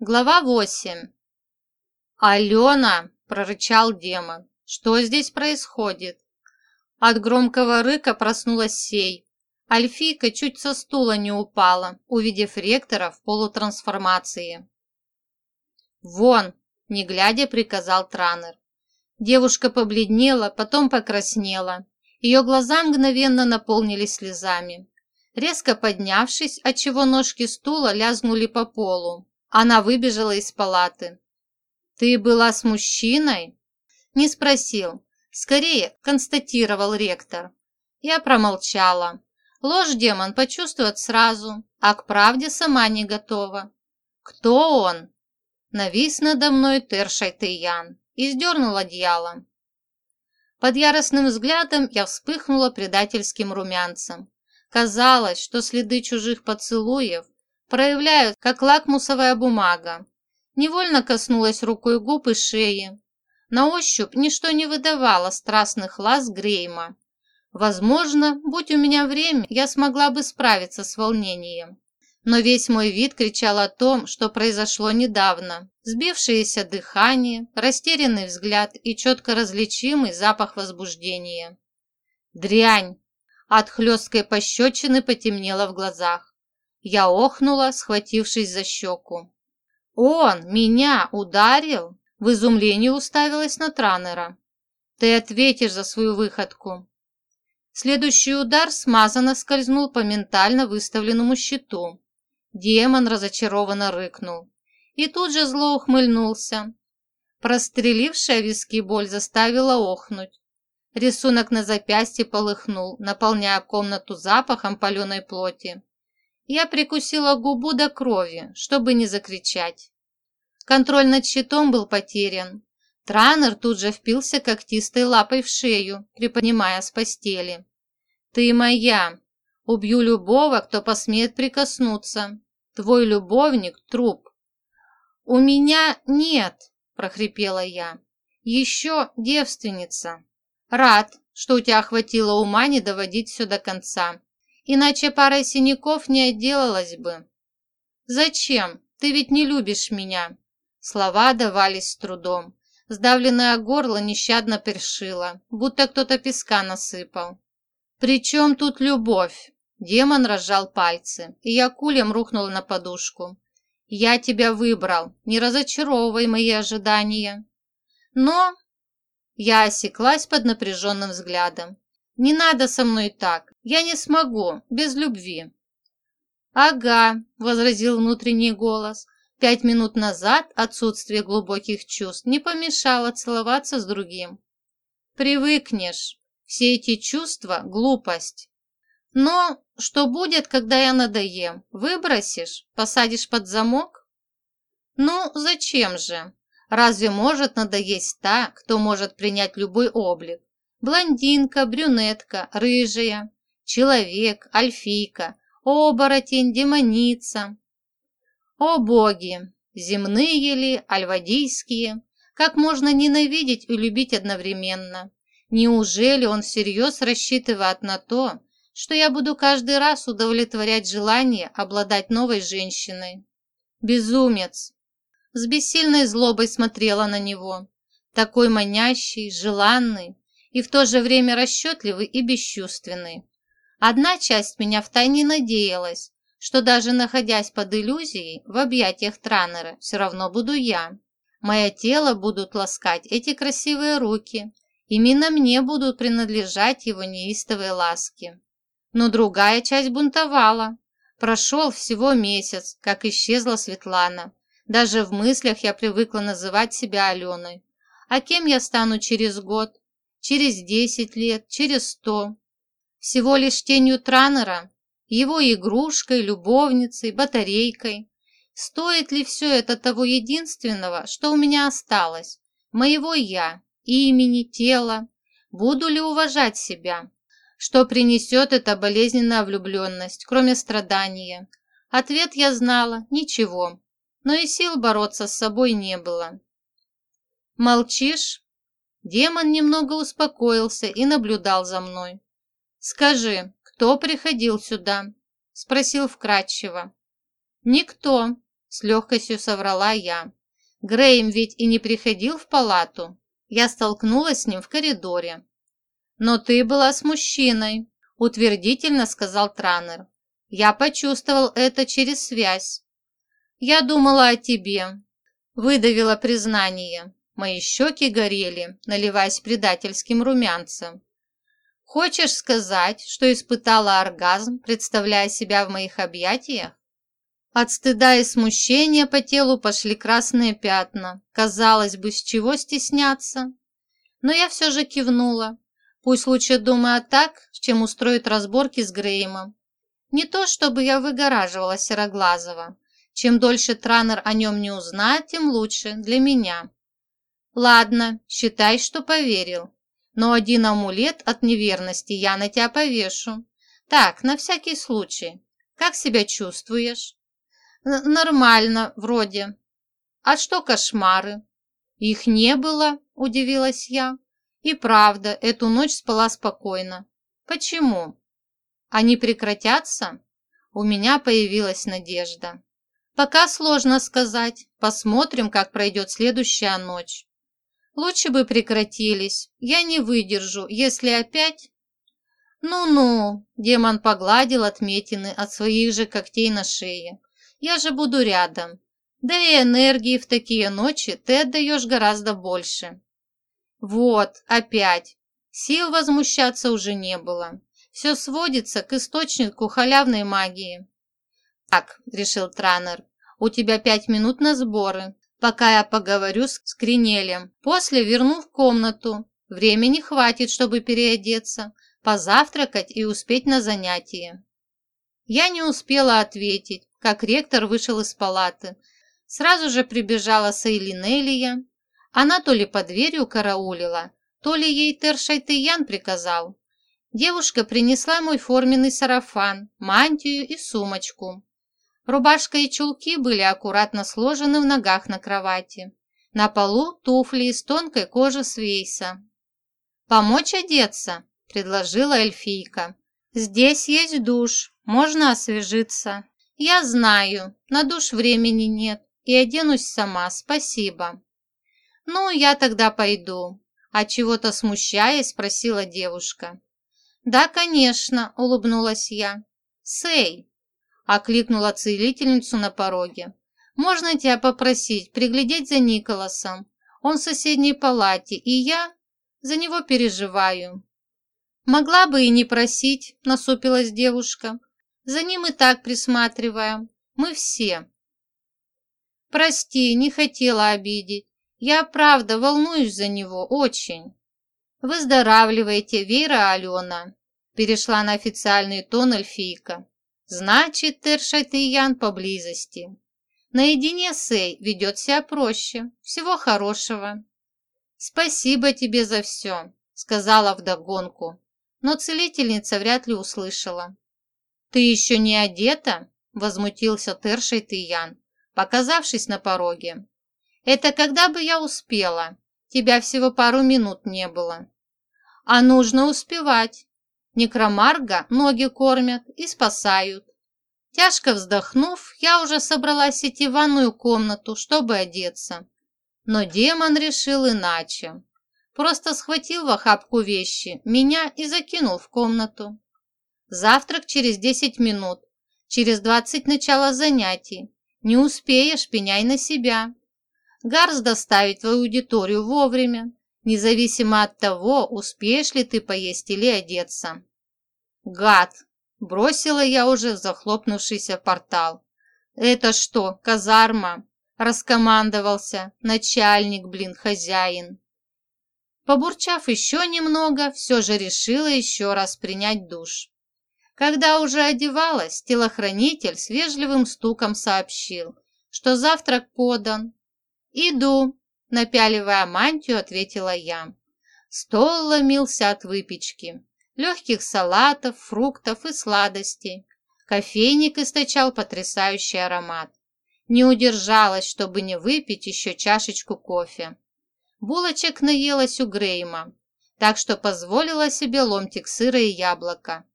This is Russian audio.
Глава 8 «Алена!» – прорычал демон. «Что здесь происходит?» От громкого рыка проснулась сей. Альфийка чуть со стула не упала, увидев ректора в полутрансформации. «Вон!» – не глядя, приказал Транер. Девушка побледнела, потом покраснела. Ее глаза мгновенно наполнились слезами. Резко поднявшись, отчего ножки стула лязгнули по полу, она выбежала из палаты. «Ты была с мужчиной?» Не спросил. Скорее, констатировал ректор. Я промолчала. Ложь демон почувствует сразу, а к правде сама не готова. «Кто он?» Навис надо мной Тершай Тейян и сдернул одеяло. Под яростным взглядом я вспыхнула предательским румянцем. Казалось, что следы чужих поцелуев проявляют, как лакмусовая бумага. Невольно коснулась рукой губ и шеи. На ощупь ничто не выдавало страстных лаз Грейма. Возможно, будь у меня время, я смогла бы справиться с волнением. Но весь мой вид кричал о том, что произошло недавно. Сбившееся дыхание, растерянный взгляд и четко различимый запах возбуждения. Дрянь! От хлесткой пощечины потемнело в глазах. Я охнула, схватившись за щеку. «Он меня ударил?» В изумлении уставилась на Транера. «Ты ответишь за свою выходку». Следующий удар смазанно скользнул по ментально выставленному щиту. Демон разочарованно рыкнул. И тут же зло ухмыльнулся. Прострелившая виски боль заставила охнуть. Рисунок на запястье полыхнул, наполняя комнату запахом паленой плоти. Я прикусила губу до крови, чтобы не закричать. Контроль над щитом был потерян. Транер тут же впился когтистой лапой в шею, приподнимая с постели. «Ты моя! Убью любого, кто посмеет прикоснуться. Твой любовник – труп». «У меня нет!» – прохрипела я. «Еще девственница. Рад, что у тебя хватило ума не доводить все до конца иначе парой синяков не отделалась бы. «Зачем? Ты ведь не любишь меня!» Слова давались с трудом. Сдавленное горло нещадно першило, будто кто-то песка насыпал. «При чем тут любовь?» Демон разжал пальцы, и я кулем рухнула на подушку. «Я тебя выбрал, не разочаровывай мои ожидания». Но я осеклась под напряженным взглядом. «Не надо со мной так, я не смогу, без любви». «Ага», – возразил внутренний голос. «Пять минут назад отсутствие глубоких чувств не помешало целоваться с другим». «Привыкнешь. Все эти чувства – глупость». «Но что будет, когда я надоем? Выбросишь? Посадишь под замок?» «Ну, зачем же? Разве может надоесть та, кто может принять любой облик? Блондинка, брюнетка, рыжая, человек, альфийка, оборотень, демоница. О боги, земные ли, альвадийские, как можно ненавидеть и любить одновременно? Неужели он всерьез рассчитывает на то, что я буду каждый раз удовлетворять желание обладать новой женщиной? Безумец! С бессильной злобой смотрела на него. Такой манящий, желанный, и в то же время расчетливый и бесчувственный. Одна часть меня втайне надеялась, что даже находясь под иллюзией в объятиях Транера, все равно буду я. Мое тело будут ласкать эти красивые руки, именно мне будут принадлежать его неистовые ласки. Но другая часть бунтовала. Прошел всего месяц, как исчезла Светлана. Даже в мыслях я привыкла называть себя Аленой. А кем я стану через год? Через десять лет, через сто. Всего лишь тенью Транера, его игрушкой, любовницей, батарейкой. Стоит ли все это того единственного, что у меня осталось, моего «я», имени, тела? Буду ли уважать себя? Что принесет эта болезненная влюбленность, кроме страдания? Ответ я знала – ничего, но и сил бороться с собой не было. «Молчишь?» Демон немного успокоился и наблюдал за мной. «Скажи, кто приходил сюда?» – спросил вкратчиво. «Никто», с легкостью соврала я. Грейм ведь и не приходил в палату. Я столкнулась с ним в коридоре. «Но ты была с мужчиной», – утвердительно сказал Транер. «Я почувствовал это через связь». «Я думала о тебе», – выдавила признание. Мои щеки горели, наливаясь предательским румянцем. «Хочешь сказать, что испытала оргазм, представляя себя в моих объятиях?» От стыда и смущения по телу пошли красные пятна. Казалось бы, с чего стесняться? Но я все же кивнула. Пусть лучше думает так, чем устроит разборки с Греймом. Не то, чтобы я выгораживала Сероглазого. Чем дольше Транер о нем не узнает, тем лучше для меня. Ладно, считай, что поверил. Но один амулет от неверности я на тебя повешу. Так, на всякий случай. Как себя чувствуешь? «Нормально, вроде. А что кошмары?» «Их не было», – удивилась я. «И правда, эту ночь спала спокойно. Почему?» «Они прекратятся?» У меня появилась надежда. «Пока сложно сказать. Посмотрим, как пройдет следующая ночь. Лучше бы прекратились. Я не выдержу, если опять...» «Ну-ну», – демон погладил отметины от своих же когтей на шее. Я же буду рядом. Да и энергии в такие ночи ты отдаешь гораздо больше. Вот, опять. Сил возмущаться уже не было. Все сводится к источнику халявной магии. Так, решил Транер, у тебя пять минут на сборы, пока я поговорю с Кринелем. После верну в комнату. Времени хватит, чтобы переодеться, позавтракать и успеть на занятие. Я не успела ответить, как ректор вышел из палаты. Сразу же прибежала Сейлинелия. Она то ли под дверью караулила, то ли ей Тершайтыян приказал. Девушка принесла мой форменный сарафан, мантию и сумочку. Рубашка и чулки были аккуратно сложены в ногах на кровати. На полу туфли из тонкой кожи свейса. «Помочь одеться?» – предложила эльфийка. «Здесь есть душ, можно освежиться». «Я знаю, на душ времени нет, и оденусь сама, спасибо». «Ну, я тогда пойду», – а чего-то смущаясь, спросила девушка. «Да, конечно», – улыбнулась я. «Сэй!» – окликнула целительницу на пороге. «Можно тебя попросить приглядеть за Николасом? Он в соседней палате, и я за него переживаю». «Могла бы и не просить», – насупилась девушка. За ним и так присматриваем. Мы все. Прости, не хотела обидеть. Я, правда, волнуюсь за него очень. Выздоравливайте, Вера Алена. Перешла на официальный тон эльфийка. Значит, Тершат и Ян поблизости. Наедине с Эй ведет себя проще. Всего хорошего. Спасибо тебе за все, сказала вдогонку, но целительница вряд ли услышала. «Ты еще не одета?» – возмутился Тершей Тиян, показавшись на пороге. «Это когда бы я успела? Тебя всего пару минут не было». «А нужно успевать. Некромарга ноги кормят и спасают». Тяжко вздохнув, я уже собралась идти в ванную комнату, чтобы одеться. Но демон решил иначе. Просто схватил в охапку вещи, меня и закинул в комнату. Завтрак через 10 минут. Через 20 начало занятий. Не успеешь, пеняй на себя. Гарс доставит твою аудиторию вовремя, независимо от того, успеешь ли ты поесть или одеться. Гад! Бросила я уже захлопнувшийся портал. Это что, казарма? Раскомандовался. Начальник, блин, хозяин. Побурчав еще немного, все же решила еще раз принять душ. Когда уже одевалась, телохранитель с вежливым стуком сообщил, что завтрак подан. «Иду», – напяливая мантию, ответила я. Стол ломился от выпечки, легких салатов, фруктов и сладостей. Кофейник источал потрясающий аромат. Не удержалась, чтобы не выпить еще чашечку кофе. Булочек наелась у Грейма, так что позволила себе ломтик сыра и яблока